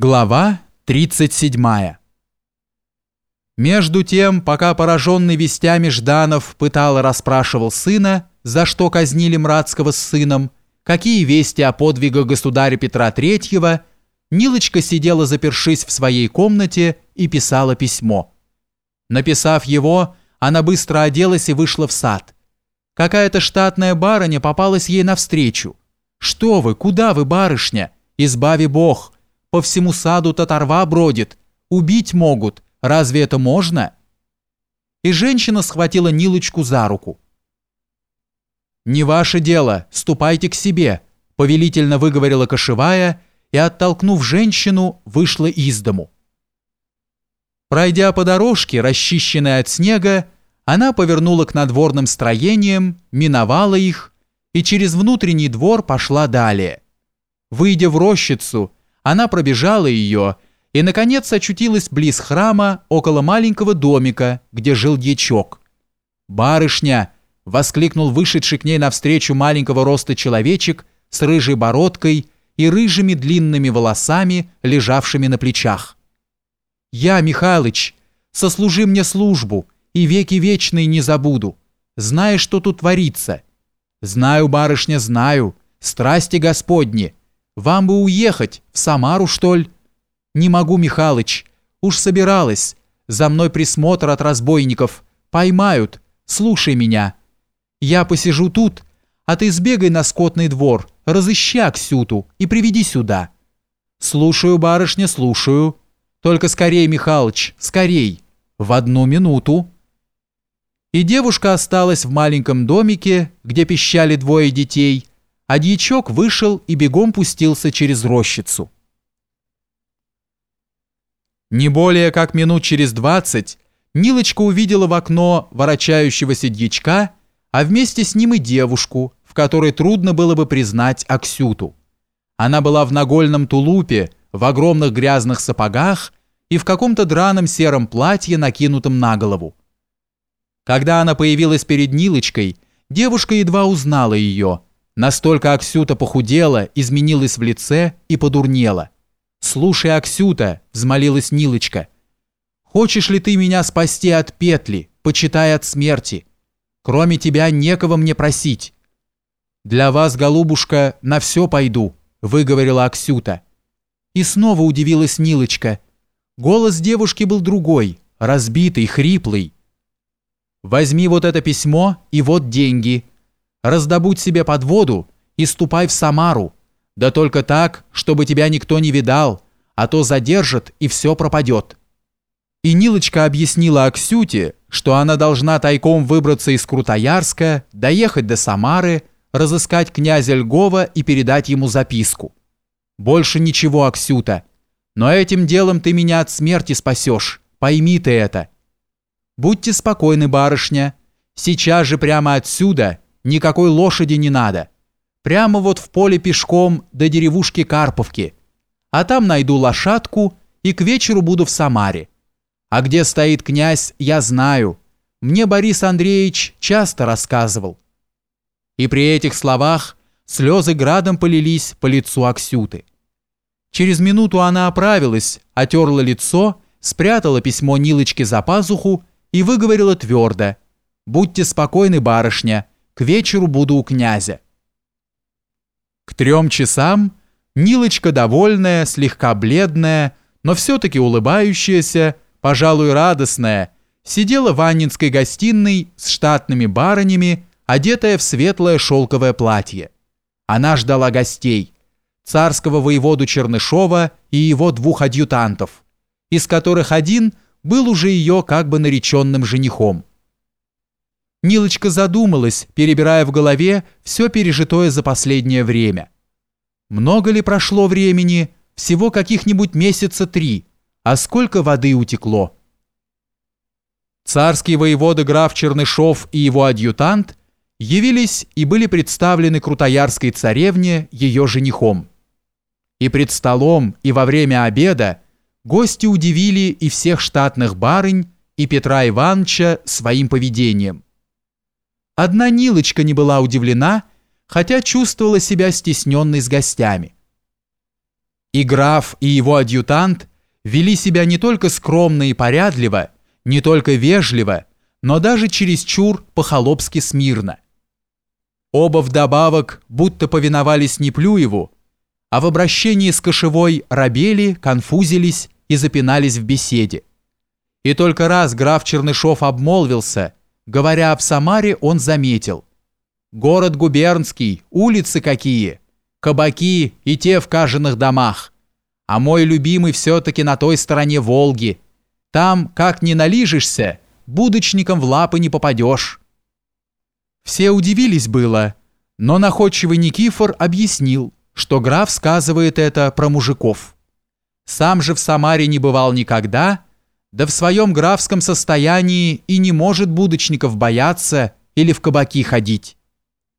Глава 37 Между тем, пока пораженный вестями Жданов пытал и расспрашивал сына, за что казнили Мрацкого с сыном, какие вести о подвигах государя Петра Третьего, Нилочка сидела запершись в своей комнате и писала письмо. Написав его, она быстро оделась и вышла в сад. Какая-то штатная барыня попалась ей навстречу. «Что вы, куда вы, барышня? Избави Бог!» По всему саду татарва бродит. Убить могут. Разве это можно?» И женщина схватила Нилочку за руку. «Не ваше дело, ступайте к себе», — повелительно выговорила кошевая и, оттолкнув женщину, вышла из дому. Пройдя по дорожке, расчищенной от снега, она повернула к надворным строениям, миновала их и через внутренний двор пошла далее. Выйдя в рощицу, она пробежала ее и, наконец, очутилась близ храма около маленького домика, где жил дьячок. «Барышня!» — воскликнул вышедший к ней навстречу маленького роста человечек с рыжей бородкой и рыжими длинными волосами, лежавшими на плечах. «Я, Михалыч, сослужи мне службу, и веки вечные не забуду. Знаешь, что тут творится?» «Знаю, барышня, знаю. Страсти Господни. Вам бы уехать, в Самару, что ли? Не могу, Михалыч. Уж собиралась. За мной присмотр от разбойников. Поймают. Слушай меня. Я посижу тут, а ты сбегай на скотный двор, разыщи Аксюту и приведи сюда. Слушаю, барышня, слушаю. Только скорей, Михалыч, скорей. В одну минуту. И девушка осталась в маленьком домике, где пищали двое детей, а дьячок вышел и бегом пустился через рощицу. Не более как минут через двадцать Нилочка увидела в окно ворочающегося дьячка, а вместе с ним и девушку, в которой трудно было бы признать Аксюту. Она была в нагольном тулупе, в огромных грязных сапогах и в каком-то драном сером платье, накинутом на голову. Когда она появилась перед Нилочкой, девушка едва узнала ее – Настолько Аксюта похудела, изменилась в лице и подурнела. «Слушай, Аксюта», — взмолилась Нилочка, — «хочешь ли ты меня спасти от петли, почитай от смерти? Кроме тебя некого мне просить». «Для вас, голубушка, на все пойду», — выговорила Аксюта. И снова удивилась Нилочка. Голос девушки был другой, разбитый, хриплый. «Возьми вот это письмо и вот деньги», раздобудь себе подводу и ступай в Самару. Да только так, чтобы тебя никто не видал, а то задержат и все пропадет». И Нилочка объяснила Аксюте, что она должна тайком выбраться из Крутоярска, доехать до Самары, разыскать князя Льгова и передать ему записку. «Больше ничего, Аксюта, но этим делом ты меня от смерти спасешь, пойми ты это». «Будьте спокойны, барышня, сейчас же прямо отсюда Никакой лошади не надо. Прямо вот в поле пешком до деревушки Карповки. А там найду лошадку и к вечеру буду в Самаре. А где стоит князь, я знаю. Мне Борис Андреевич часто рассказывал. И при этих словах слезы градом полились по лицу Аксюты. Через минуту она оправилась, отерла лицо, спрятала письмо Нилочке за пазуху и выговорила твердо. «Будьте спокойны, барышня, к вечеру буду у князя. К трем часам Нилочка довольная, слегка бледная, но все-таки улыбающаяся, пожалуй, радостная, сидела в Аннинской гостиной с штатными барынями, одетая в светлое шелковое платье. Она ждала гостей, царского воеводу Чернышова и его двух адъютантов, из которых один был уже ее как бы нареченным женихом. Нилочка задумалась, перебирая в голове все пережитое за последнее время. Много ли прошло времени? Всего каких-нибудь месяца три. А сколько воды утекло? Царский воевода граф Чернышов и его адъютант явились и были представлены крутоярской царевне ее женихом. И пред столом, и во время обеда гости удивили и всех штатных барынь, и Петра Ивановича своим поведением. Одна Нилочка не была удивлена, хотя чувствовала себя стесненной с гостями. И граф, и его адъютант вели себя не только скромно и порядливо, не только вежливо, но даже чересчур по-холопски смирно. Оба вдобавок будто повиновались Неплюеву, а в обращении с Кошевой рабели, конфузились и запинались в беседе. И только раз граф Чернышов обмолвился, говоря об Самаре, он заметил. «Город губернский, улицы какие, кабаки и те в каженных домах. А мой любимый все-таки на той стороне Волги. Там, как не налижешься, будочником в лапы не попадешь». Все удивились было, но находчивый Никифор объяснил, что граф сказывает это про мужиков. Сам же в Самаре не бывал никогда, да в своем графском состоянии и не может будочников бояться или в кабаки ходить.